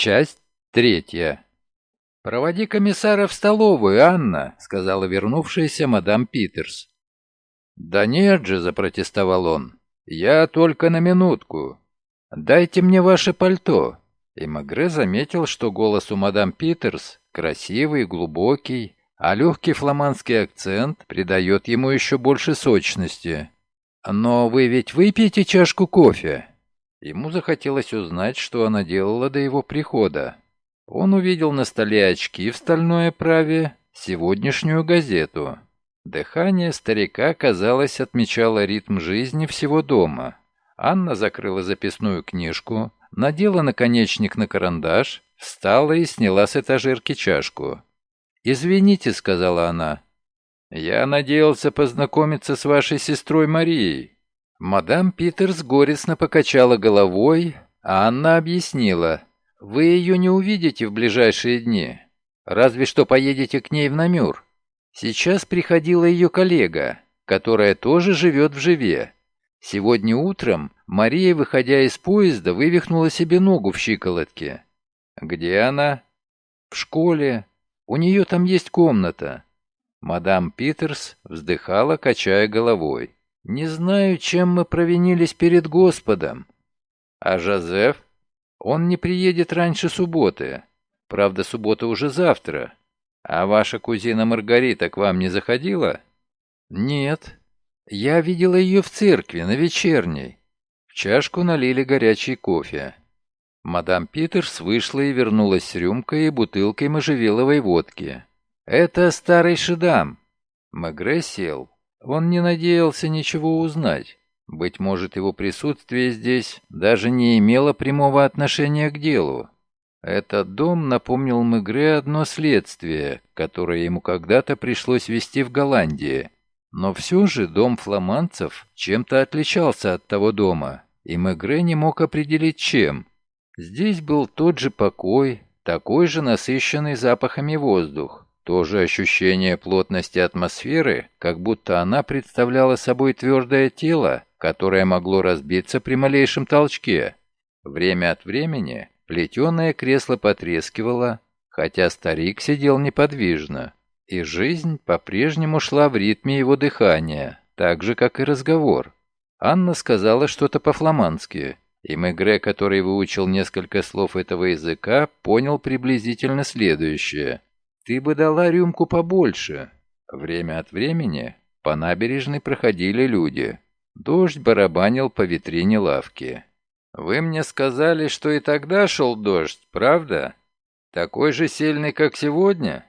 Часть третья. «Проводи комиссара в столовую, Анна», — сказала вернувшаяся мадам Питерс. «Да нет же», — запротестовал он, — «я только на минутку. Дайте мне ваше пальто». И Магре заметил, что голос у мадам Питерс красивый, глубокий, а легкий фламандский акцент придает ему еще больше сочности. «Но вы ведь выпьете чашку кофе?» Ему захотелось узнать, что она делала до его прихода. Он увидел на столе очки в стальной оправе, сегодняшнюю газету. Дыхание старика, казалось, отмечало ритм жизни всего дома. Анна закрыла записную книжку, надела наконечник на карандаш, встала и сняла с этажерки чашку. «Извините», — сказала она. «Я надеялся познакомиться с вашей сестрой Марией». Мадам Питерс горестно покачала головой, а Анна объяснила. «Вы ее не увидите в ближайшие дни. Разве что поедете к ней в Намюр. Сейчас приходила ее коллега, которая тоже живет в Живе. Сегодня утром Мария, выходя из поезда, вывихнула себе ногу в щиколотке. Где она? В школе. У нее там есть комната. Мадам Питерс вздыхала, качая головой. Не знаю, чем мы провинились перед Господом. А Жозеф? Он не приедет раньше субботы. Правда, суббота уже завтра. А ваша кузина Маргарита к вам не заходила? Нет. Я видела ее в церкви, на вечерней. В чашку налили горячий кофе. Мадам Питерс вышла и вернулась с рюмкой и бутылкой можжевеловой водки. «Это старый шедам». Мегре сел. Он не надеялся ничего узнать. Быть может, его присутствие здесь даже не имело прямого отношения к делу. Этот дом напомнил Мегре одно следствие, которое ему когда-то пришлось вести в Голландии. Но все же дом фламандцев чем-то отличался от того дома, и Мегре не мог определить чем. Здесь был тот же покой, такой же насыщенный запахами воздух. То же ощущение плотности атмосферы, как будто она представляла собой твердое тело, которое могло разбиться при малейшем толчке. Время от времени плетеное кресло потрескивало, хотя старик сидел неподвижно, и жизнь по-прежнему шла в ритме его дыхания, так же, как и разговор. Анна сказала что-то по-фламандски, и Мегре, который выучил несколько слов этого языка, понял приблизительно следующее – ты бы дала рюмку побольше. Время от времени по набережной проходили люди. Дождь барабанил по витрине лавки. Вы мне сказали, что и тогда шел дождь, правда? Такой же сильный, как сегодня?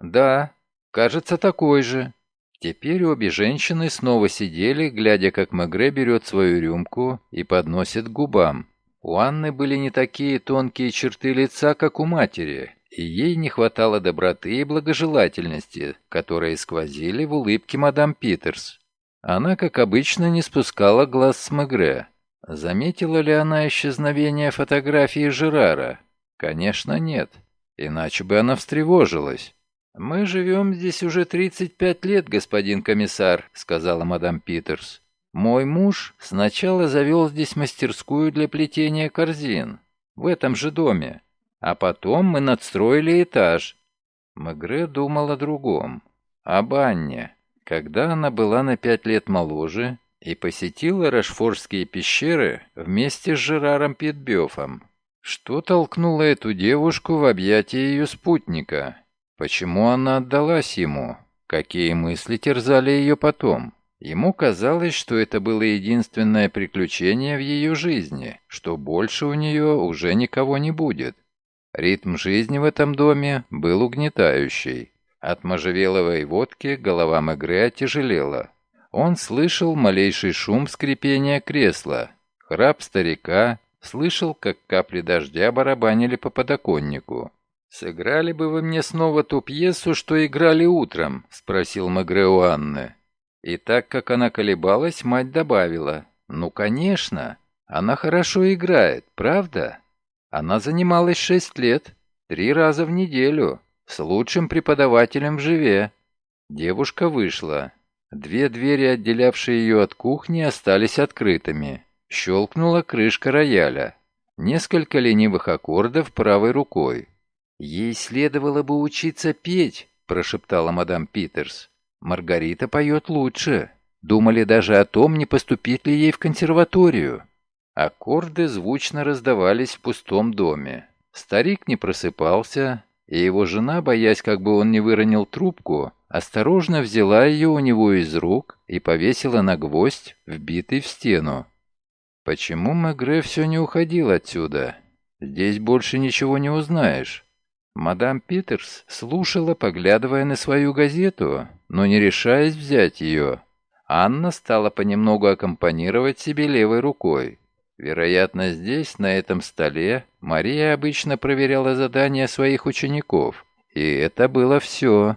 Да, кажется, такой же. Теперь обе женщины снова сидели, глядя, как Мегре берет свою рюмку и подносит к губам. У Анны были не такие тонкие черты лица, как у матери, и ей не хватало доброты и благожелательности, которые сквозили в улыбке мадам Питерс. Она, как обычно, не спускала глаз с Мегре. Заметила ли она исчезновение фотографии Жерара? Конечно, нет. Иначе бы она встревожилась. «Мы живем здесь уже 35 лет, господин комиссар», — сказала мадам Питерс. «Мой муж сначала завел здесь мастерскую для плетения корзин, в этом же доме. А потом мы надстроили этаж. Мегре думал о другом. Об Анне. Когда она была на пять лет моложе и посетила Рашфорские пещеры вместе с Жераром Питбёфом. Что толкнуло эту девушку в объятия ее спутника? Почему она отдалась ему? Какие мысли терзали ее потом? Ему казалось, что это было единственное приключение в ее жизни, что больше у нее уже никого не будет. Ритм жизни в этом доме был угнетающий. От можжевеловой водки голова Мегре тяжелела. Он слышал малейший шум скрипения кресла, храп старика, слышал, как капли дождя барабанили по подоконнику. «Сыграли бы вы мне снова ту пьесу, что играли утром?» — спросил Мегре у Анны. И так как она колебалась, мать добавила. «Ну, конечно, она хорошо играет, правда?» Она занималась шесть лет, три раза в неделю, с лучшим преподавателем в Живе. Девушка вышла. Две двери, отделявшие ее от кухни, остались открытыми. Щелкнула крышка рояля. несколько ленивых аккордов правой рукой. «Ей следовало бы учиться петь», — прошептала мадам Питерс. «Маргарита поет лучше. Думали даже о том, не поступить ли ей в консерваторию». Аккорды звучно раздавались в пустом доме. Старик не просыпался, и его жена, боясь, как бы он не выронил трубку, осторожно взяла ее у него из рук и повесила на гвоздь, вбитый в стену. Почему Мегре все не уходил отсюда? Здесь больше ничего не узнаешь. Мадам Питерс слушала, поглядывая на свою газету, но не решаясь взять ее. Анна стала понемногу аккомпанировать себе левой рукой. Вероятно, здесь, на этом столе, Мария обычно проверяла задания своих учеников. И это было все.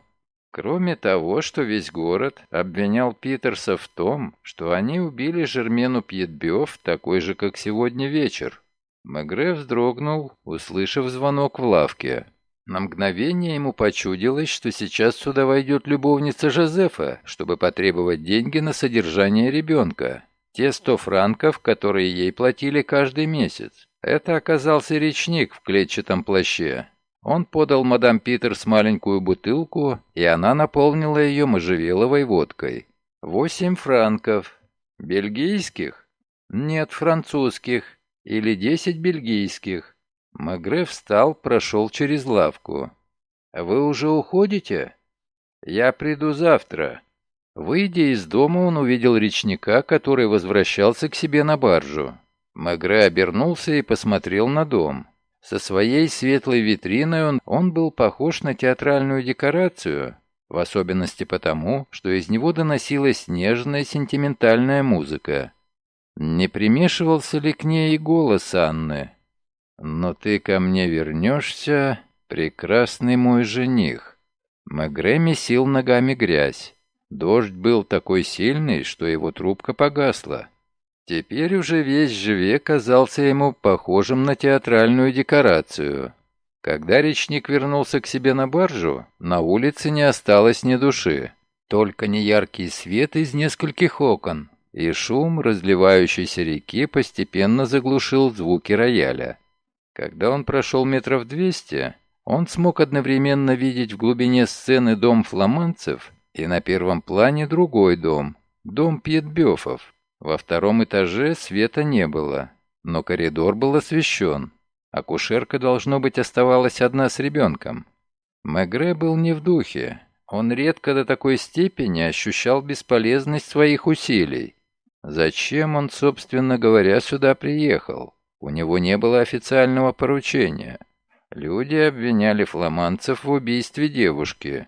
Кроме того, что весь город обвинял Питерса в том, что они убили Жермену Пьетбёв такой же, как сегодня вечер. Мегре вздрогнул, услышав звонок в лавке. На мгновение ему почудилось, что сейчас сюда войдет любовница Жозефа, чтобы потребовать деньги на содержание ребенка. Те сто франков, которые ей платили каждый месяц. Это оказался речник в клетчатом плаще. Он подал мадам Питерс маленькую бутылку, и она наполнила ее можжевеловой водкой. Восемь франков. Бельгийских? Нет, французских. Или десять бельгийских. Магре встал, прошел через лавку. «Вы уже уходите?» «Я приду завтра». Выйдя из дома, он увидел речника, который возвращался к себе на баржу. Магре обернулся и посмотрел на дом. Со своей светлой витриной он, он был похож на театральную декорацию, в особенности потому, что из него доносилась нежная сентиментальная музыка. Не примешивался ли к ней и голос Анны? «Но ты ко мне вернешься, прекрасный мой жених». Мегре месил ногами грязь. Дождь был такой сильный, что его трубка погасла. Теперь уже весь живе казался ему похожим на театральную декорацию. Когда речник вернулся к себе на баржу, на улице не осталось ни души. Только неяркий свет из нескольких окон, и шум разливающейся реки постепенно заглушил звуки рояля. Когда он прошел метров двести, он смог одновременно видеть в глубине сцены дом фламандцев и на первом плане другой дом, дом Пьетбёфов. Во втором этаже света не было, но коридор был освещен. Акушерка, должно быть, оставалась одна с ребенком. Мегре был не в духе. Он редко до такой степени ощущал бесполезность своих усилий. Зачем он, собственно говоря, сюда приехал? У него не было официального поручения. Люди обвиняли фламандцев в убийстве девушки.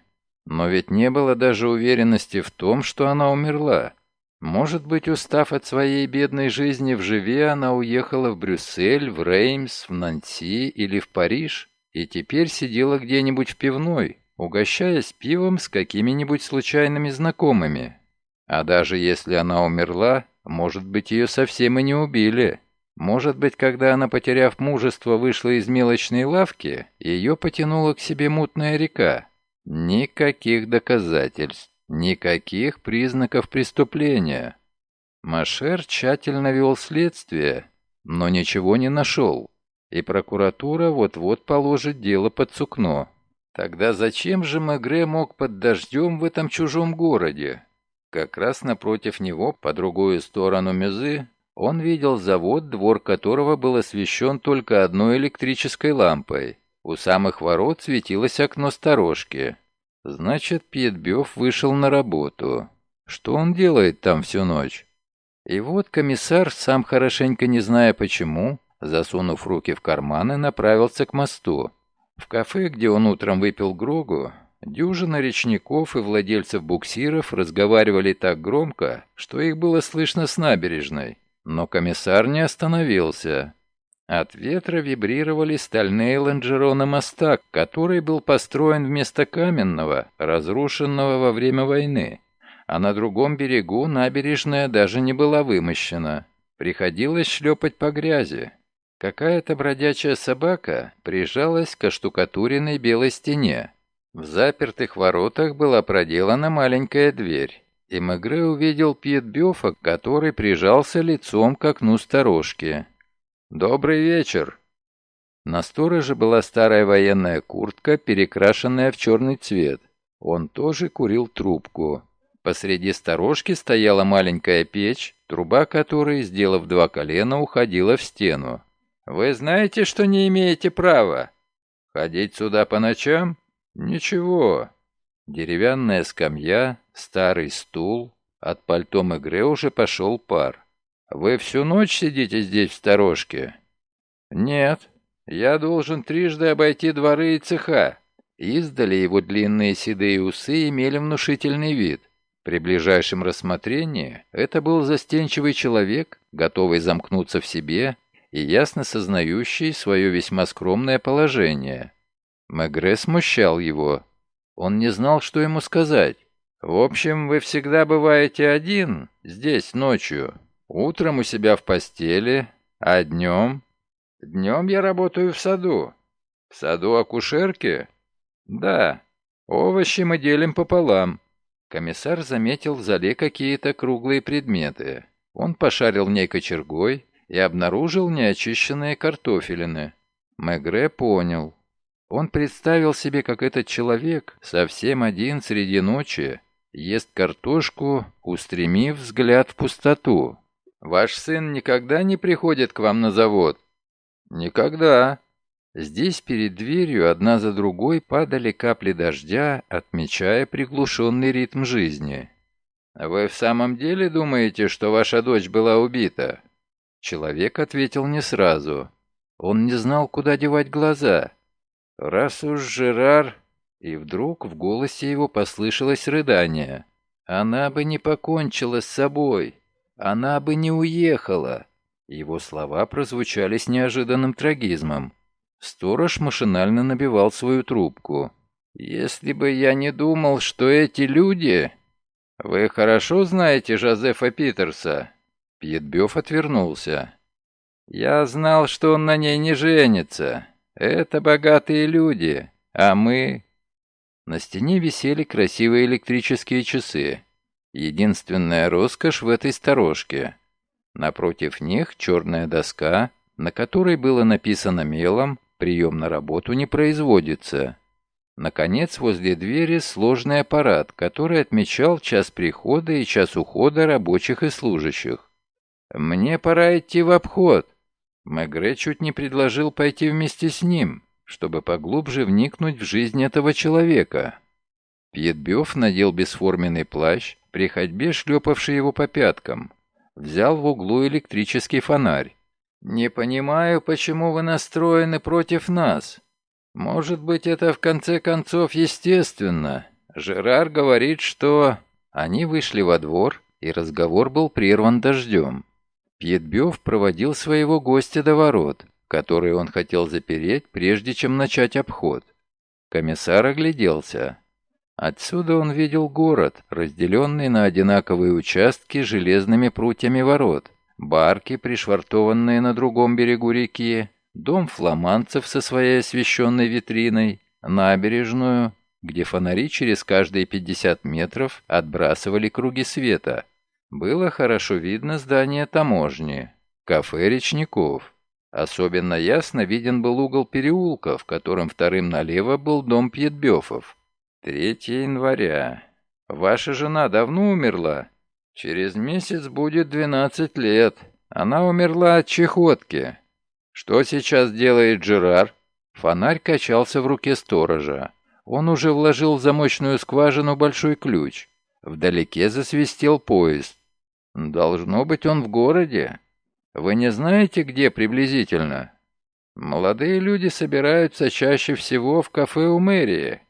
Но ведь не было даже уверенности в том, что она умерла. Может быть, устав от своей бедной жизни в Живе, она уехала в Брюссель, в Реймс, в Нанси или в Париж, и теперь сидела где-нибудь в пивной, угощаясь пивом с какими-нибудь случайными знакомыми. А даже если она умерла, может быть, ее совсем и не убили. Может быть, когда она, потеряв мужество, вышла из мелочной лавки, ее потянула к себе мутная река. Никаких доказательств, никаких признаков преступления. Машер тщательно вел следствие, но ничего не нашел, и прокуратура вот-вот положит дело под сукно. Тогда зачем же Мегре мог под дождем в этом чужом городе? Как раз напротив него, по другую сторону Мюзы, он видел завод, двор которого был освещен только одной электрической лампой. У самых ворот светилось окно сторожки. Значит, Пьетбёв вышел на работу. Что он делает там всю ночь? И вот комиссар, сам хорошенько не зная почему, засунув руки в карманы, направился к мосту. В кафе, где он утром выпил Грогу, дюжина речников и владельцев буксиров разговаривали так громко, что их было слышно с набережной. Но комиссар не остановился. От ветра вибрировали стальные лонжероны моста, который был построен вместо каменного, разрушенного во время войны. А на другом берегу набережная даже не была вымощена. Приходилось шлепать по грязи. Какая-то бродячая собака прижалась к оштукатуренной белой стене. В запертых воротах была проделана маленькая дверь и Мегре увидел Пьетбёфа, который прижался лицом к окну сторожки. «Добрый вечер!» На стороже была старая военная куртка, перекрашенная в черный цвет. Он тоже курил трубку. Посреди сторожки стояла маленькая печь, труба которой, сделав два колена, уходила в стену. «Вы знаете, что не имеете права?» «Ходить сюда по ночам?» «Ничего». Деревянная скамья, старый стул. От пальто Мегре уже пошел пар. «Вы всю ночь сидите здесь в сторожке?» «Нет. Я должен трижды обойти дворы и цеха». Издали его длинные седые усы имели внушительный вид. При ближайшем рассмотрении это был застенчивый человек, готовый замкнуться в себе и ясно сознающий свое весьма скромное положение. Мегре смущал его. Он не знал, что ему сказать. «В общем, вы всегда бываете один, здесь, ночью. Утром у себя в постели, а днем?» «Днем я работаю в саду». «В саду акушерки?» «Да. Овощи мы делим пополам». Комиссар заметил в зале какие-то круглые предметы. Он пошарил в ней кочергой и обнаружил неочищенные картофелины. Мегре понял. Он представил себе, как этот человек, совсем один среди ночи, ест картошку, устремив взгляд в пустоту. «Ваш сын никогда не приходит к вам на завод?» «Никогда». Здесь перед дверью одна за другой падали капли дождя, отмечая приглушенный ритм жизни. «Вы в самом деле думаете, что ваша дочь была убита?» Человек ответил не сразу. Он не знал, куда девать глаза. Раз уж Жерар... И вдруг в голосе его послышалось рыдание. «Она бы не покончила с собой. Она бы не уехала». Его слова прозвучали с неожиданным трагизмом. Сторож машинально набивал свою трубку. «Если бы я не думал, что эти люди...» «Вы хорошо знаете Жозефа Питерса?» Пьетбёв отвернулся. «Я знал, что он на ней не женится. Это богатые люди, а мы...» На стене висели красивые электрические часы. Единственная роскошь в этой сторожке. Напротив них черная доска, на которой было написано мелом «Прием на работу не производится». Наконец, возле двери сложный аппарат, который отмечал час прихода и час ухода рабочих и служащих. «Мне пора идти в обход». Мегре чуть не предложил пойти вместе с ним, чтобы поглубже вникнуть в жизнь этого человека. Пьетбёв надел бесформенный плащ, при ходьбе шлепавший его по пяткам. Взял в углу электрический фонарь. «Не понимаю, почему вы настроены против нас. Может быть, это в конце концов естественно. Жерар говорит, что...» Они вышли во двор, и разговор был прерван дождем. Пьетбёв проводил своего гостя до ворот, которые он хотел запереть, прежде чем начать обход. Комиссар огляделся. Отсюда он видел город, разделенный на одинаковые участки железными прутьями ворот, барки, пришвартованные на другом берегу реки, дом фламандцев со своей освещенной витриной, набережную, где фонари через каждые 50 метров отбрасывали круги света – было хорошо видно здание таможни, кафе речников. Особенно ясно виден был угол переулка, в котором вторым налево был дом Пьетбёфов. 3 января. Ваша жена давно умерла? Через месяц будет 12 лет. Она умерла от чехотки. Что сейчас делает Джерар? Фонарь качался в руке сторожа. Он уже вложил в замочную скважину большой ключ. Вдалеке засвистел поезд. «Должно быть, он в городе. Вы не знаете, где приблизительно?» «Молодые люди собираются чаще всего в кафе у мэрии».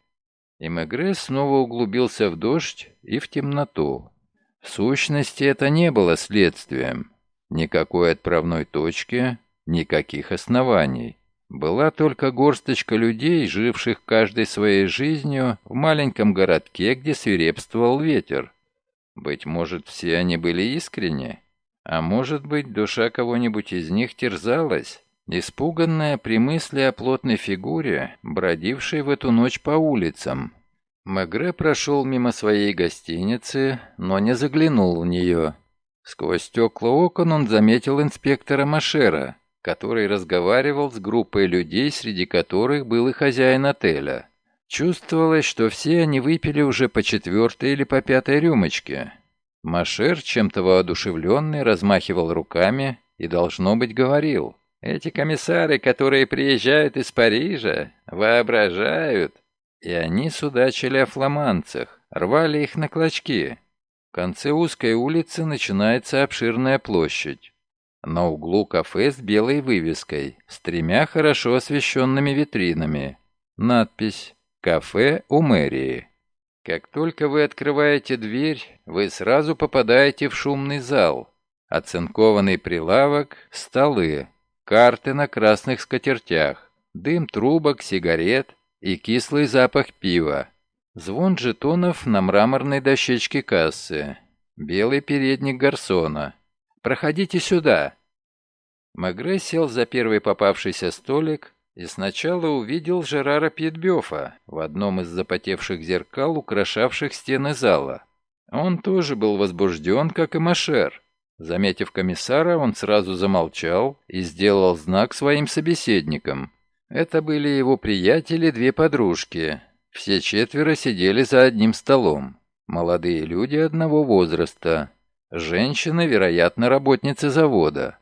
И Мегре снова углубился в дождь и в темноту. В сущности, это не было следствием. Никакой отправной точки, никаких оснований. Была только горсточка людей, живших каждой своей жизнью в маленьком городке, где свирепствовал ветер. Быть может, все они были искренни? А может быть, душа кого-нибудь из них терзалась, испуганная при мысли о плотной фигуре, бродившей в эту ночь по улицам. Мегре прошел мимо своей гостиницы, но не заглянул в нее. Сквозь стекла окон он заметил инспектора Машера, который разговаривал с группой людей, среди которых был и хозяин отеля. Чувствовалось, что все они выпили уже по четвертой или по пятой рюмочке. Машер, чем-то воодушевленный, размахивал руками и, должно быть, говорил. «Эти комиссары, которые приезжают из Парижа, воображают». И они судачили о фламандцах, рвали их на клочки. В конце узкой улицы начинается обширная площадь. На углу кафе с белой вывеской, с тремя хорошо освещенными витринами. Надпись «Кафе у мэрии». Как только вы открываете дверь, вы сразу попадаете в шумный зал. Оцинкованный прилавок, столы, карты на красных скатертях, дым трубок, сигарет и кислый запах пива. Звон жетонов на мраморной дощечке кассы. Белый передник гарсона. «Проходите сюда!» Магре сел за первый попавшийся столик, и сначала увидел Жерара Пьетбёфа в одном из запотевших зеркал, украшавших стены зала. Он тоже был возбужден, как и Машер. Заметив комиссара, он сразу замолчал и сделал знак своим собеседникам. Это были его приятели, две подружки. Все четверо сидели за одним столом. Молодые люди одного возраста. Женщины, вероятно, работницы завода.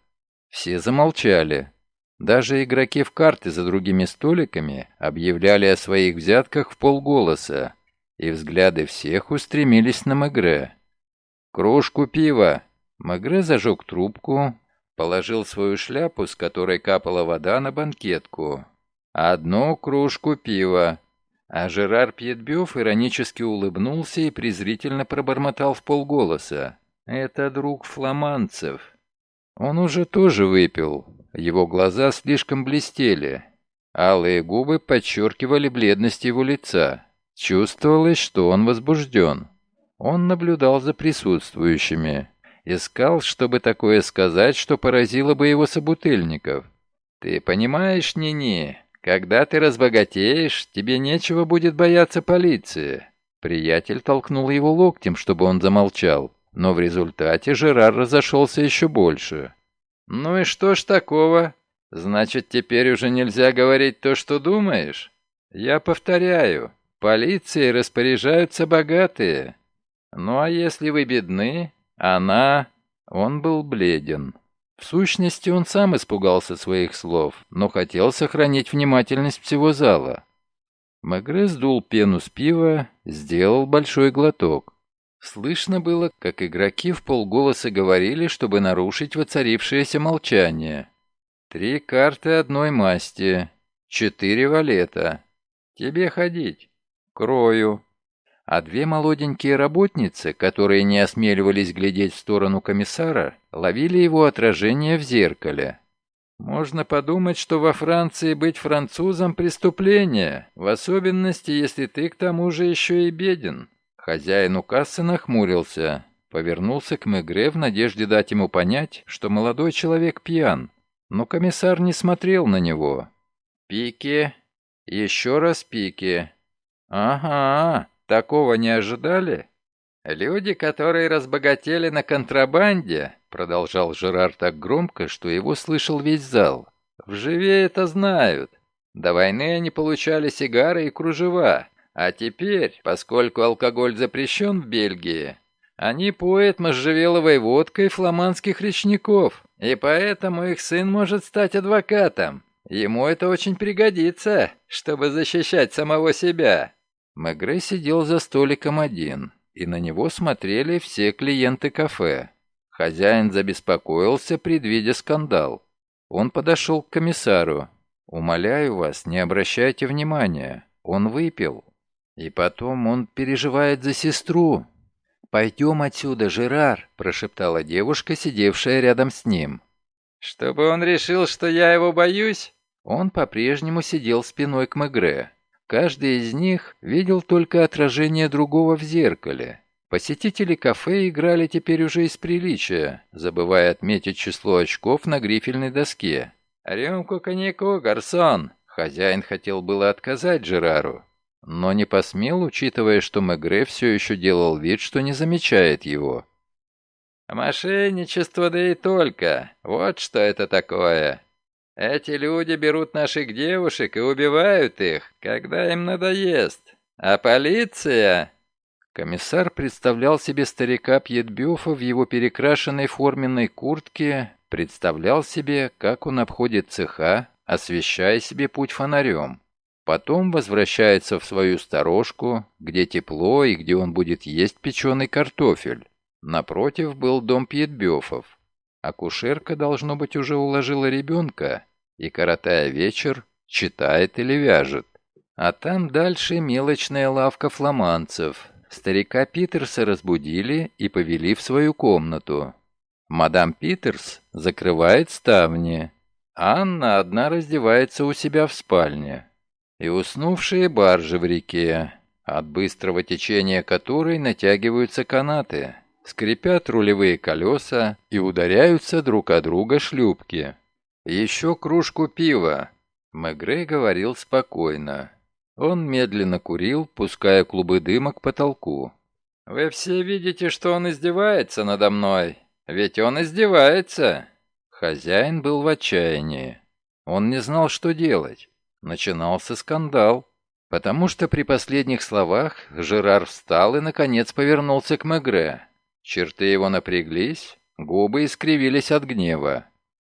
Все замолчали. Даже игроки в карты за другими столиками объявляли о своих взятках в полголоса, и взгляды всех устремились на Мегре. «Кружку пива!» Мегре зажег трубку, положил свою шляпу, с которой капала вода, на банкетку. «Одну кружку пива!» А Жерар Пьетбёв иронически улыбнулся и презрительно пробормотал в полголоса. «Это друг фламандцев». Он уже тоже выпил, его глаза слишком блестели. Алые губы подчеркивали бледность его лица. Чувствовалось, что он возбужден. Он наблюдал за присутствующими. Искал, чтобы такое сказать, что поразило бы его собутыльников. «Ты понимаешь, Нини, когда ты разбогатеешь, тебе нечего будет бояться полиции». Приятель толкнул его локтем, чтобы он замолчал, но в результате Жерар разошелся еще больше. «Ну и что ж такого? Значит, теперь уже нельзя говорить то, что думаешь? Я повторяю, полицией распоряжаются богатые. Ну а если вы бедны, она...» Он был бледен. В сущности, он сам испугался своих слов, но хотел сохранить внимательность всего зала. Мегре сдул пену с пива, сделал большой глоток. Слышно было, как игроки в полголоса говорили, чтобы нарушить воцарившееся молчание. «Три карты одной масти. Четыре валета. Тебе ходить. Крою». А две молоденькие работницы, которые не осмеливались глядеть в сторону комиссара, ловили его отражение в зеркале. Можно подумать, что во Франции быть французом – преступление, в особенности, если ты к тому же еще и беден. Хозяин у кассы нахмурился, повернулся к Мегре в надежде дать ему понять, что молодой человек пьян. Но комиссар не смотрел на него. «Пики. Еще раз пики. Ага, такого не ожидали?» «Люди, которые разбогатели на контрабанде», — продолжал Жерар так громко, что его слышал весь зал, — «вживее это знают. До войны они получали сигары и кружева, а теперь, поскольку алкоголь запрещен в Бельгии, они поят можжевеловой водкой фламандских речников, и поэтому их сын может стать адвокатом. Ему это очень пригодится, чтобы защищать самого себя». Мегре сидел за столиком один, и на него смотрели все клиенты кафе. Хозяин забеспокоился, предвидя скандал. Он подошел к комиссару. «Умоляю вас, не обращайте внимания. Он выпил. И потом он переживает за сестру. «Пойдем отсюда, Жерар», — прошептала девушка, сидевшая рядом с ним. «Чтобы он решил, что я его боюсь?» Он по-прежнему сидел спиной к Мегре. Каждый из них видел только отражение другого в зеркале. Посетители кафе играли теперь уже из приличия, забывая отметить число очков на грифельной доске. «Рюмку коньяку, гарсон!» Хозяин хотел было отказать Жерару, но не посмел, учитывая, что Мегре все еще делал вид, что не замечает его. «Мошенничество, да и только. Вот что это такое. Эти люди берут наших девушек и убивают их, когда им надоест. А полиция...» Комиссар представлял себе старика Пьетбёфа в его перекрашенной форменной куртке, представлял себе, как он обходит цеха, освещая себе путь фонарем. Потом возвращается в свою сторожку, где тепло и где он будет есть печеный картофель. Напротив был дом Пьетбёфов. Акушерка, должно быть, уже уложила ребенка и, коротая вечер, читает или вяжет. А там дальше мелочная лавка фламанцев. Старика Питерса разбудили и повели в свою комнату. Мадам Питерс закрывает ставни. Анна одна раздевается у себя в спальне. И уснувшие баржи в реке, от быстрого течения которой натягиваются канаты. Скрипят рулевые колеса и ударяются друг о друга шлюпки. «Еще кружку пива», — Мегре говорил спокойно. Он медленно курил, пуская клубы дыма к потолку. «Вы все видите, что он издевается надо мной. Ведь он издевается!» Хозяин был в отчаянии. Он не знал, что делать. Начинался скандал. Потому что при последних словах Жерар встал и, наконец, повернулся к Мегре. Черты его напряглись, губы искривились от гнева.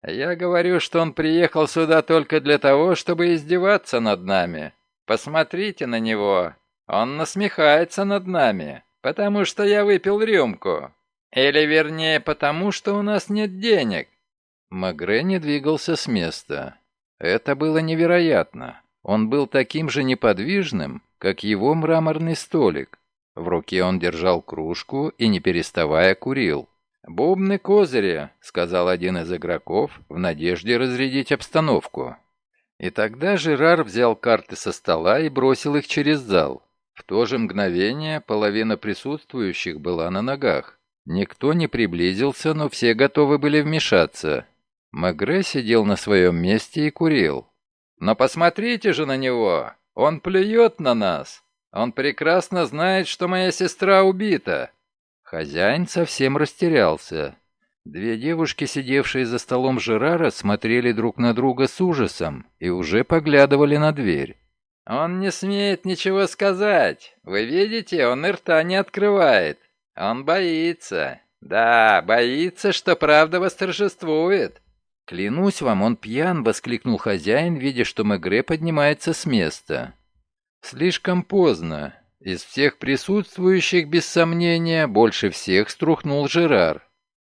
«Я говорю, что он приехал сюда только для того, чтобы издеваться над нами. Посмотрите на него. Он насмехается над нами, потому что я выпил рюмку. Или, вернее, потому что у нас нет денег». Магре не двигался с места. Это было невероятно. Он был таким же неподвижным, как его мраморный столик. В руке он держал кружку и, не переставая, курил. «Бубны козыри», — сказал один из игроков, в надежде разрядить обстановку. И тогда Жерар взял карты со стола и бросил их через зал. В то же мгновение половина присутствующих была на ногах. Никто не приблизился, но все готовы были вмешаться. Магре сидел на своем месте и курил. «Но посмотрите же на него! Он плюет на нас! Он прекрасно знает, что моя сестра убита!» Хозяин совсем растерялся. Две девушки, сидевшие за столом Жерара, смотрели друг на друга с ужасом и уже поглядывали на дверь. «Он не смеет ничего сказать. Вы видите, он и рта не открывает. Он боится. Да, боится, что правда восторжествует». «Клянусь вам, он пьян!» — воскликнул хозяин, видя, что Мегре поднимается с места. Слишком поздно. Из всех присутствующих, без сомнения, больше всех струхнул Жерар.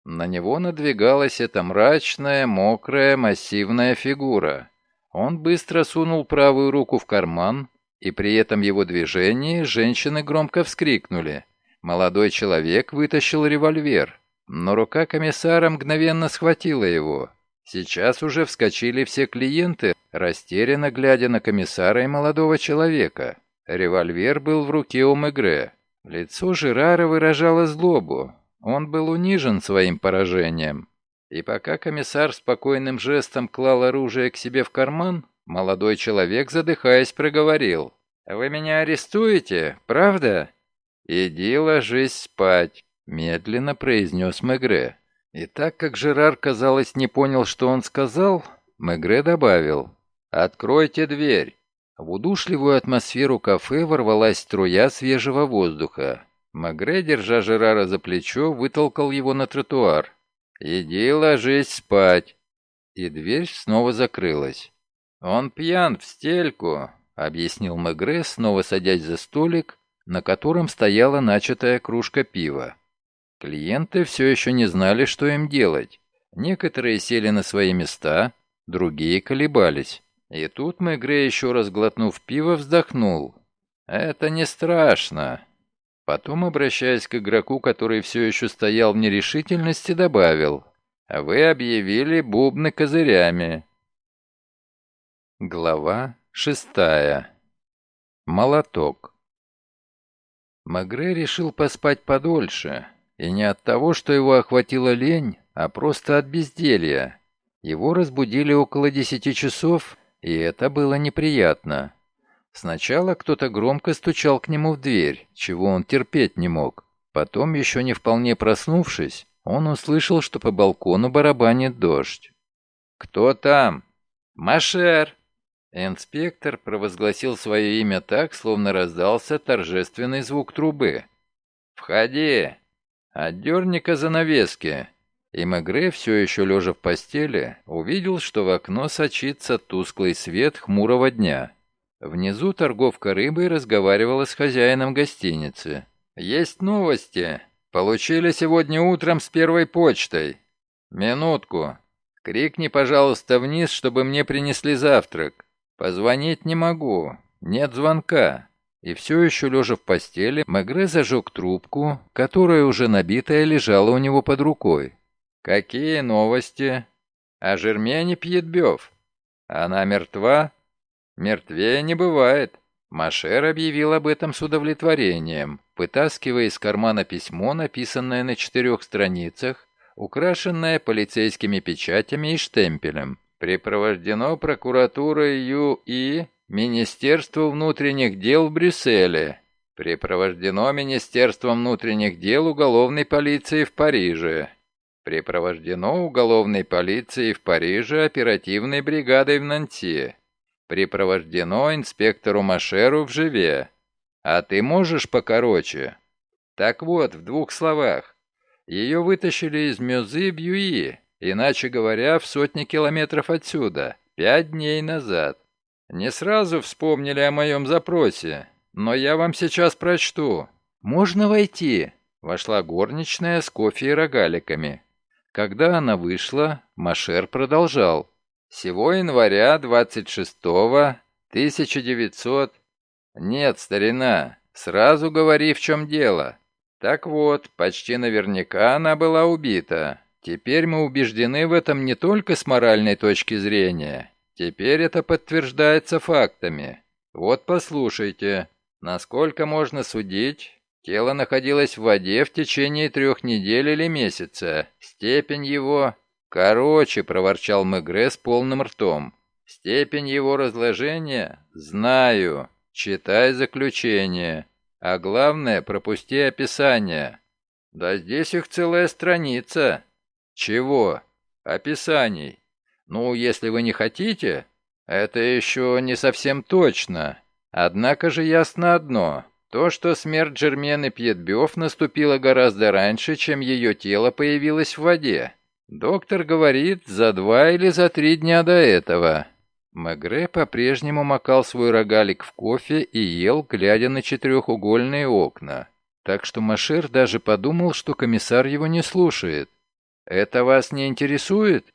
На него надвигалась эта мрачная, мокрая, массивная фигура. Он быстро сунул правую руку в карман, и при этом его движении женщины громко вскрикнули. Молодой человек вытащил револьвер, но рука комиссара мгновенно схватила его. Сейчас уже вскочили все клиенты, растерянно глядя на комиссара и молодого человека. Револьвер был в руке у Мегре. Лицо Жерара выражало злобу. Он был унижен своим поражением. И пока комиссар спокойным жестом клал оружие к себе в карман, молодой человек, задыхаясь, проговорил. «Вы меня арестуете, правда?» «Иди ложись спать», — медленно произнес Мегре. И так как Жерар, казалось, не понял, что он сказал, Мегре добавил «Откройте дверь». В удушливую атмосферу кафе ворвалась струя свежего воздуха. Мегре, держа Жерара за плечо, вытолкал его на тротуар. «Иди ложись спать». И дверь снова закрылась. «Он пьян в стельку», — объяснил Мегре, снова садясь за столик, на котором стояла начатая кружка пива. Клиенты все еще не знали, что им делать. Некоторые сели на свои места, другие колебались. И тут Мегре, еще раз глотнув пиво, вздохнул. «Это не страшно». Потом, обращаясь к игроку, который все еще стоял в нерешительности, добавил. «Вы объявили бубны козырями». Глава шестая. Молоток. Магре решил поспать подольше. И не от того, что его охватила лень, а просто от безделья. Его разбудили около десяти часов, и это было неприятно. Сначала кто-то громко стучал к нему в дверь, чего он терпеть не мог. Потом, еще не вполне проснувшись, он услышал, что по балкону барабанит дождь. «Кто там?» «Машер!» Инспектор провозгласил свое имя так, словно раздался торжественный звук трубы. «Входи! Отдерни-ка занавески!» И Мегре, все еще лежа в постели, увидел, что в окно сочится тусклый свет хмурого дня. Внизу торговка рыбой разговаривала с хозяином гостиницы. «Есть новости. Получили сегодня утром с первой почтой. Минутку. Крикни, пожалуйста, вниз, чтобы мне принесли завтрак. Позвонить не могу. Нет звонка». И все еще лежа в постели, Мегре зажег трубку, которая уже набитая лежала у него под рукой. «Какие новости?» «О Жермене Пьетбёв. Она мертва?» «Мертвее не бывает». Машер объявил об этом с удовлетворением, вытаскивая из кармана письмо, написанное на четырех страницах, украшенное полицейскими печатями и штемпелем. «Припровождено прокуратурой ЮИ Министерству внутренних дел в Брюсселе. Припровождено Министерством внутренних дел уголовной полиции в Париже припровождено уголовной полицией в Париже оперативной бригадой в Нанти. Припровождено инспектору Машеру в Живе. А ты можешь покороче? Так вот, в двух словах. Ее вытащили из Мюзы Бьюи, иначе говоря, в сотни километров отсюда, пять дней назад. Не сразу вспомнили о моем запросе, но я вам сейчас прочту. «Можно войти?» Вошла горничная с кофе и рогаликами. Когда она вышла, Машер продолжал. «Сего января 26-го 1900...» «Нет, старина, сразу говори, в чем дело». «Так вот, почти наверняка она была убита. Теперь мы убеждены в этом не только с моральной точки зрения. Теперь это подтверждается фактами. Вот послушайте, насколько можно судить, Тело находилось в воде в течение трех недель или месяца. Степень его... «Короче», — проворчал Мегре с полным ртом. «Степень его разложения? Знаю. Читай заключение. А главное, пропусти описание. Да здесь их целая страница. Чего? Описаний. Ну, если вы не хотите, это еще не совсем точно. Однако же ясно одно. То, что смерть Джермены Пьетбёв наступила гораздо раньше, чем ее тело появилось в воде. Доктор говорит, за два или за три дня до этого. Мегре по-прежнему макал свой рогалик в кофе и ел, глядя на четырехугольные окна. Так что Машер даже подумал, что комиссар его не слушает. «Это вас не интересует?»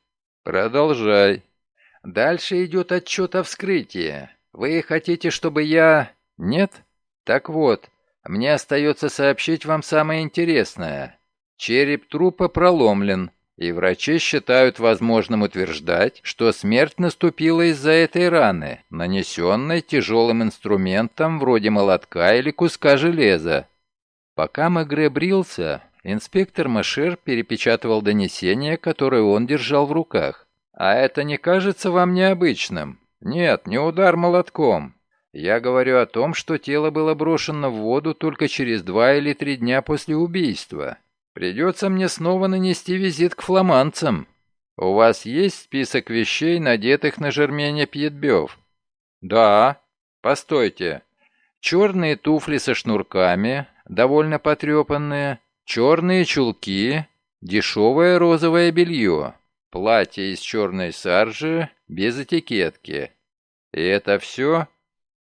«Продолжай». «Дальше идет отчет о вскрытии. Вы хотите, чтобы я...» «Нет?» Так вот, мне остается сообщить вам самое интересное. Череп трупа проломлен, и врачи считают возможным утверждать, что смерть наступила из-за этой раны, нанесенной тяжелым инструментом вроде молотка или куска железа. Пока Мегре брился, инспектор Машер перепечатывал донесение, которое он держал в руках. «А это не кажется вам необычным?» «Нет, не удар молотком. Я говорю о том, что тело было брошено в воду только через два или три дня после убийства. Придется мне снова нанести визит к фламандцам. У вас есть список вещей, надетых на Жермене Пьетбёв? Да. Постойте. Черные туфли со шнурками, довольно потрепанные, черные чулки, дешевое розовое белье, платье из черной саржи, без этикетки. И это все?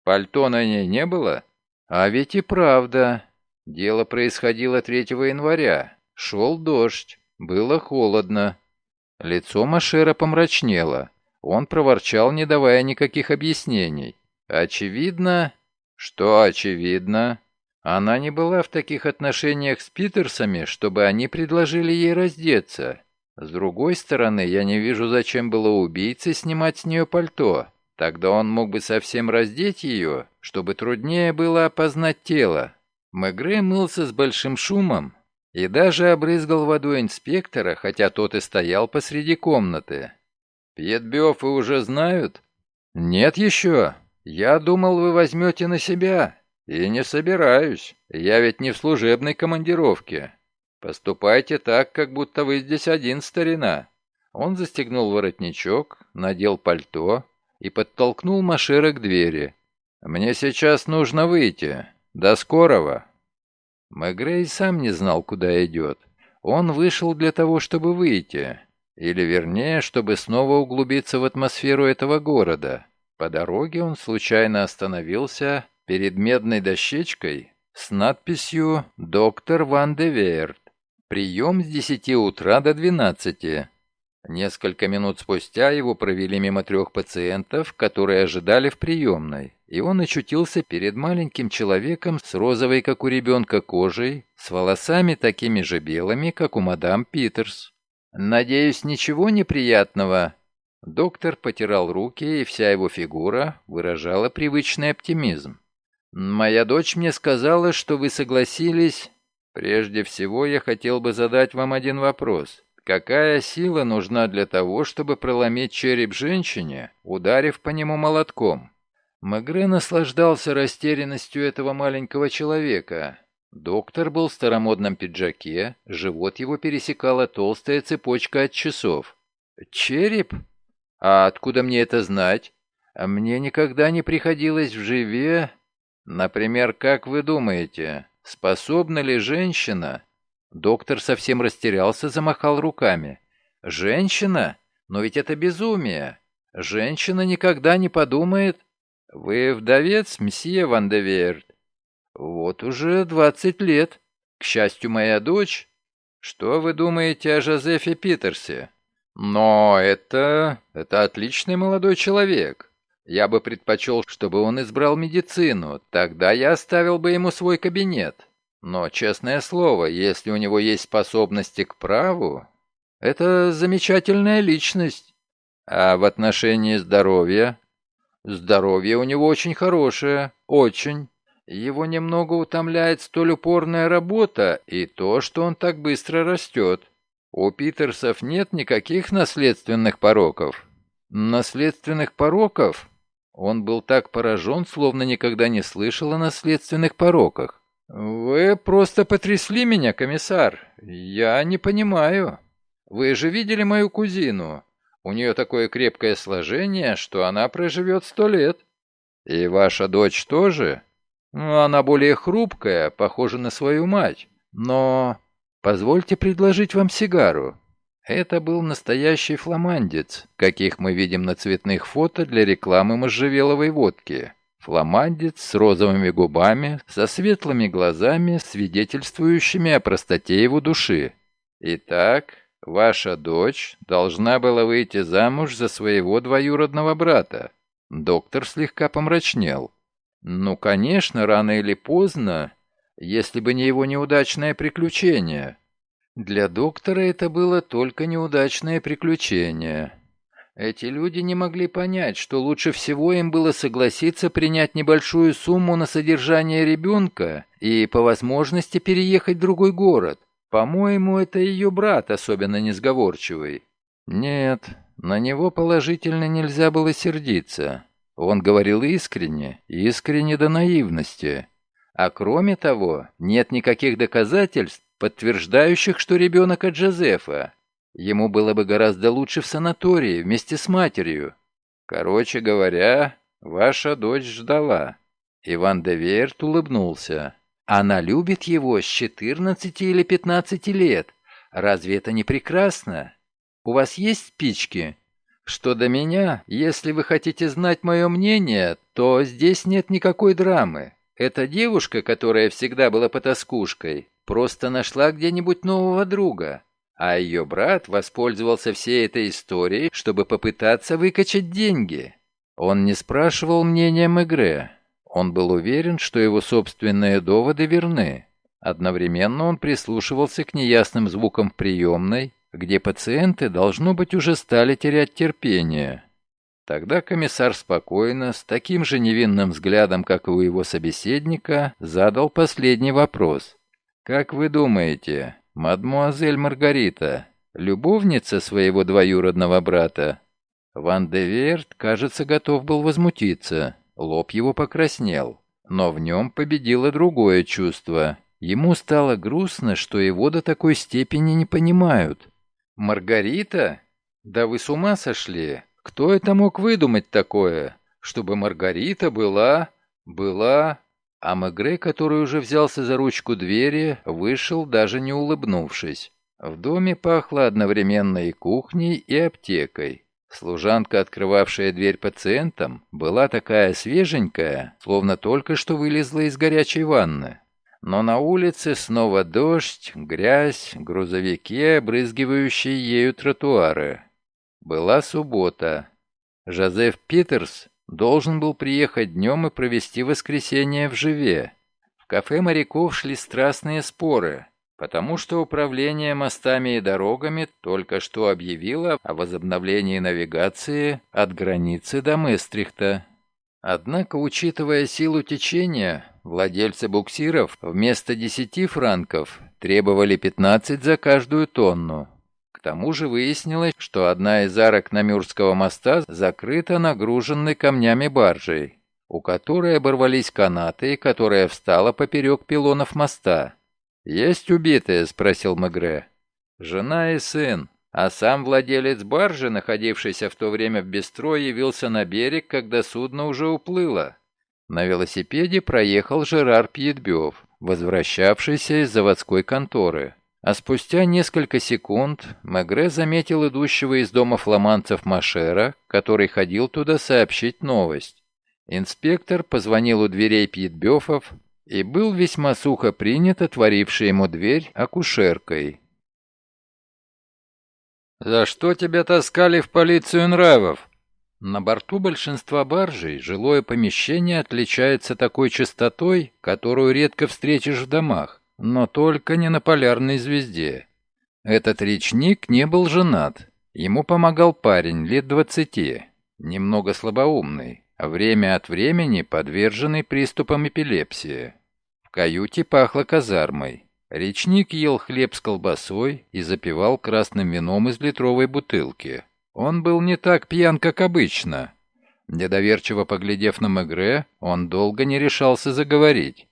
Пальто на ней не было? А ведь и правда. Дело происходило 3 января. Шел дождь. Было холодно. Лицо Машера помрачнело. Он проворчал, не давая никаких объяснений. Очевидно... Что очевидно? Она не была в таких отношениях с Питерсами, чтобы они предложили ей раздеться. С другой стороны, я не вижу, зачем было убийце снимать с нее пальто. Тогда он мог бы совсем раздеть ее, чтобы труднее было опознать тело. Мегре мылся с большим шумом и даже обрызгал водой инспектора, хотя тот и стоял посреди комнаты. «Пьетбёфы уже знают?» «Нет еще. Я думал, вы возьмете на себя. И не собираюсь. Я ведь не в служебной командировке. Поступайте так, как будто вы здесь один, старина. Он застегнул воротничок, надел пальто и подтолкнул Машера к двери. «Мне сейчас нужно выйти. До скорого!» Мэгрей сам не знал, куда идет. Он вышел для того, чтобы выйти. Или, вернее, чтобы снова углубиться в атмосферу этого города. По дороге он случайно остановился перед медной дощечкой с надписью «Доктор Ван де Верт». Прием с 10 утра до 12. Несколько минут спустя его провели мимо трех пациентов, которые ожидали в приемной, и он очутился перед маленьким человеком с розовой, как у ребенка, кожей, с волосами такими же белыми, как у мадам Питерс. «Надеюсь, ничего неприятного?» Доктор потирал руки, и вся его фигура выражала привычный оптимизм. «Моя дочь мне сказала, что вы согласились...» «Прежде всего, я хотел бы задать вам один вопрос. Какая сила нужна для того, чтобы проломить череп женщине, ударив по нему молотком? Мегре наслаждался растерянностью этого маленького человека. Доктор был в старомодном пиджаке, живот его пересекала толстая цепочка от часов. «Череп? А откуда мне это знать? Мне никогда не приходилось в живе...» «Например, как вы думаете, способна ли женщина Доктор совсем растерялся, замахал руками. «Женщина? Но ведь это безумие! Женщина никогда не подумает...» «Вы вдовец, мсье Ван де Верт?» «Вот уже двадцать лет. К счастью, моя дочь...» «Что вы думаете о Жозефе Питерсе?» «Но это... это отличный молодой человек. Я бы предпочел, чтобы он избрал медицину. Тогда я оставил бы ему свой кабинет. Но, честное слово, если у него есть способности к праву, это замечательная личность. А в отношении здоровья? Здоровье у него очень хорошее, очень. Его немного утомляет столь упорная работа и то, что он так быстро растет. У Питерсов нет никаких наследственных пороков. Наследственных пороков? Он был так поражен, словно никогда не слышал о наследственных пороках. «Вы просто потрясли меня, комиссар. Я не понимаю. Вы же видели мою кузину. У нее такое крепкое сложение, что она проживет сто лет. И ваша дочь тоже? Ну, она более хрупкая, похожа на свою мать. Но позвольте предложить вам сигару». Это был настоящий фламандец, каких мы видим на цветных фото для рекламы можжевеловой водки. Фламандец с розовыми губами, со светлыми глазами, свидетельствующими о простоте его души. «Итак, ваша дочь должна была выйти замуж за своего двоюродного брата». Доктор слегка помрачнел. «Ну, конечно, рано или поздно, если бы не его неудачное приключение». Для доктора это было только неудачное приключение. Эти люди не могли понять, что лучше всего им было согласиться принять небольшую сумму на содержание ребенка и по возможности переехать в другой город. По-моему, это ее брат особенно несговорчивый. Нет, на него положительно нельзя было сердиться. Он говорил искренне, искренне до наивности. А кроме того, нет никаких доказательств, подтверждающих, что ребенок от Джозефа. Ему было бы гораздо лучше в санатории вместе с матерью. Короче говоря, ваша дочь ждала. Иван де Верт улыбнулся. Она любит его с 14 или 15 лет. Разве это не прекрасно? У вас есть спички? Что до меня, если вы хотите знать мое мнение, то здесь нет никакой драмы. Эта девушка, которая всегда была потаскушкой, просто нашла где-нибудь нового друга а ее брат воспользовался всей этой историей, чтобы попытаться выкачать деньги. Он не спрашивал мнения Мегре. Он был уверен, что его собственные доводы верны. Одновременно он прислушивался к неясным звукам в приемной, где пациенты, должно быть, уже стали терять терпение. Тогда комиссар спокойно, с таким же невинным взглядом, как и у его собеседника, задал последний вопрос. «Как вы думаете, «Мадмуазель Маргарита, любовница своего двоюродного брата?» Ван де Верт, кажется, готов был возмутиться. Лоб его покраснел. Но в нем победило другое чувство. Ему стало грустно, что его до такой степени не понимают. «Маргарита? Да вы с ума сошли? Кто это мог выдумать такое? Чтобы Маргарита была... была... А Мегре, который уже взялся за ручку двери, вышел, даже не улыбнувшись. В доме пахло одновременно и кухней, и аптекой. Служанка, открывавшая дверь пациентам, была такая свеженькая, словно только что вылезла из горячей ванны. Но на улице снова дождь, грязь, грузовики, обрызгивающие ею тротуары. Была суббота. Жозеф Питерс должен был приехать днем и провести воскресенье в Живе. В кафе моряков шли страстные споры, потому что управление мостами и дорогами только что объявило о возобновлении навигации от границы до Местрихта. Однако, учитывая силу течения, владельцы буксиров вместо 10 франков требовали 15 за каждую тонну. Тому же выяснилось, что одна из арок Намюрского моста закрыта нагруженной камнями баржей, у которой оборвались канаты и которая встала поперек пилонов моста. «Есть убитые?» — спросил Мегре. «Жена и сын. А сам владелец баржи, находившийся в то время в Бестро, явился на берег, когда судно уже уплыло. На велосипеде проехал Жерар Пьедбёв, возвращавшийся из заводской конторы. А спустя несколько секунд Мегре заметил идущего из дома фламандцев Машера, который ходил туда сообщить новость. Инспектор позвонил у дверей Пьетбёфов и был весьма сухо принят отворившей ему дверь акушеркой. «За что тебя таскали в полицию нравов?» На борту большинства баржей жилое помещение отличается такой чистотой, которую редко встретишь в домах, но только не на полярной звезде. Этот речник не был женат. Ему помогал парень лет двадцати, немного слабоумный, время от времени подверженный приступам эпилепсии. В каюте пахло казармой. Речник ел хлеб с колбасой и запивал красным вином из литровой бутылки. Он был не так пьян, как обычно. Недоверчиво поглядев на Мегре, он долго не решался заговорить.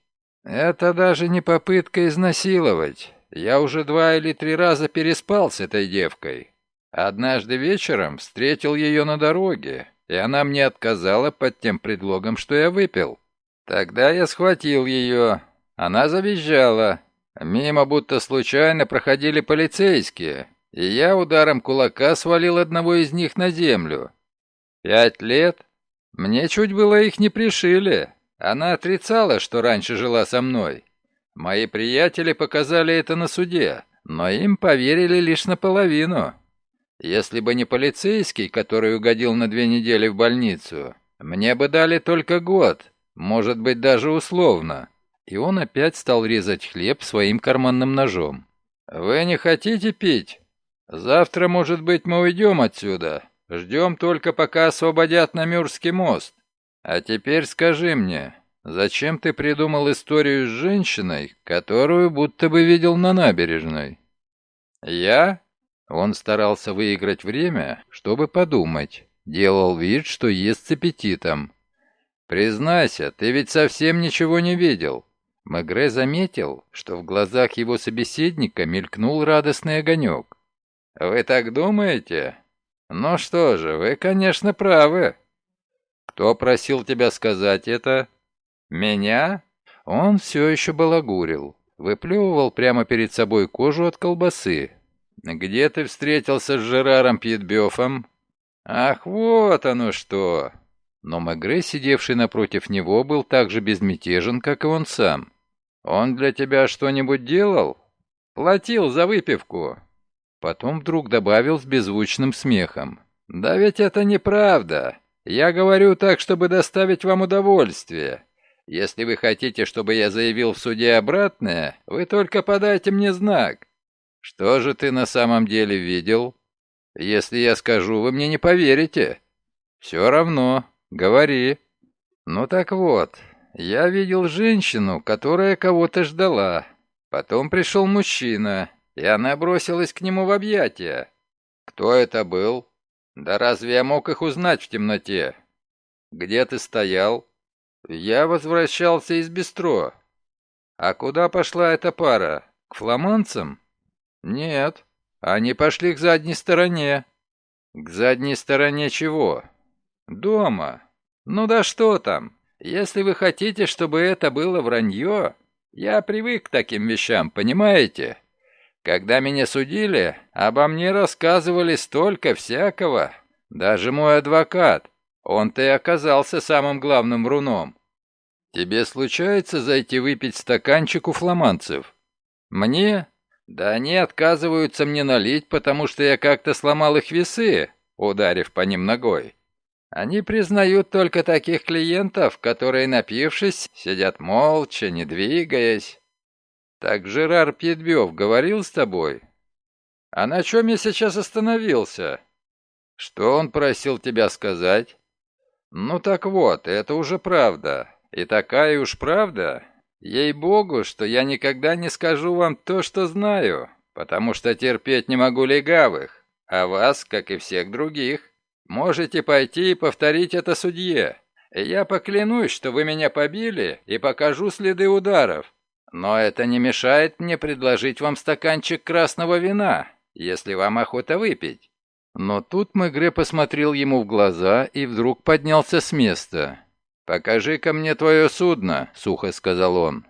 «Это даже не попытка изнасиловать. Я уже два или три раза переспал с этой девкой. Однажды вечером встретил ее на дороге, и она мне отказала под тем предлогом, что я выпил. Тогда я схватил ее. Она завизжала, Мимо будто случайно проходили полицейские, и я ударом кулака свалил одного из них на землю. Пять лет? Мне чуть было их не пришили. Она отрицала, что раньше жила со мной. Мои приятели показали это на суде, но им поверили лишь наполовину. Если бы не полицейский, который угодил на две недели в больницу, мне бы дали только год, может быть, даже условно. И он опять стал резать хлеб своим карманным ножом. «Вы не хотите пить? Завтра, может быть, мы уйдем отсюда. Ждем только, пока освободят Намюрский мост. А теперь скажи мне, зачем ты придумал историю с женщиной, которую будто бы видел на набережной?» «Я?» Он старался выиграть время, чтобы подумать. Делал вид, что ест с аппетитом. «Признайся, ты ведь совсем ничего не видел. Мегре заметил, что в глазах его собеседника мелькнул радостный огонек. «Вы так думаете? Ну что же, вы, конечно, правы. Кто просил тебя сказать это? Меня?» Он все еще балагурил, выплевывал прямо перед собой кожу от колбасы. «Где ты встретился с Жераром Пьетбёфом?» «Ах, вот оно что!» Но Мегре, сидевший напротив него, был так же безмятежен, как и он сам. «Он для тебя что-нибудь делал? Платил за выпивку?» Потом вдруг добавил с беззвучным смехом. «Да ведь это неправда. Я говорю так, чтобы доставить вам удовольствие. Если вы хотите, чтобы я заявил в суде обратное, вы только подайте мне знак. Что же ты на самом деле видел? Если я скажу, вы мне не поверите. Все равно, говори. Ну так вот, я видел женщину, которая кого-то ждала. Потом пришел мужчина, и она бросилась к нему в объятия. Кто это был? Да разве я мог их узнать в темноте? Где ты стоял? Я возвращался из бистро. А куда пошла эта пара? К фламандцам? Нет, они пошли к задней стороне. «К задней стороне чего?» «Дома. Ну да что там? Если вы хотите, чтобы это было вранье, я привык к таким вещам, понимаете? Когда меня судили, обо мне рассказывали столько всякого. Даже мой адвокат. Он-то и оказался самым главным вруном. Тебе случается зайти выпить стаканчик у фламандцев? Мне? Да они отказываются мне налить, потому что я как-то сломал их весы, ударив по ним ногой. Они признают только таких клиентов, которые, напившись, сидят молча, не двигаясь. Так Жерар Пьедбёв говорил с тобой? А на чем я сейчас остановился? Что он просил тебя сказать? Ну так вот, это уже правда. И такая уж правда. Ей-богу, что я никогда не скажу вам то, что знаю, потому что терпеть не могу легавых, а вас, как и всех других. Можете пойти и повторить это судье. Я поклянусь, что вы меня побили и покажу следы ударов. Но это не мешает мне предложить вам стаканчик красного вина, если вам охота выпить». Но тут Мегре посмотрел ему в глаза и вдруг поднялся с места. «Покажи-ка мне твое судно», — сухо сказал он.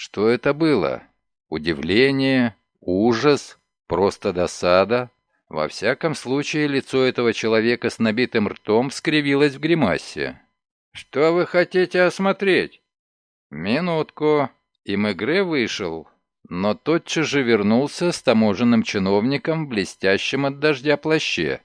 Что это было? Удивление? Ужас? Просто досада? Во всяком случае, лицо этого человека с набитым ртом скривилось в гримасе. «Что вы хотите осмотреть?» «Минутку». И Мегре вышел, но тотчас же вернулся с таможенным чиновником в блестящем от дождя плаще.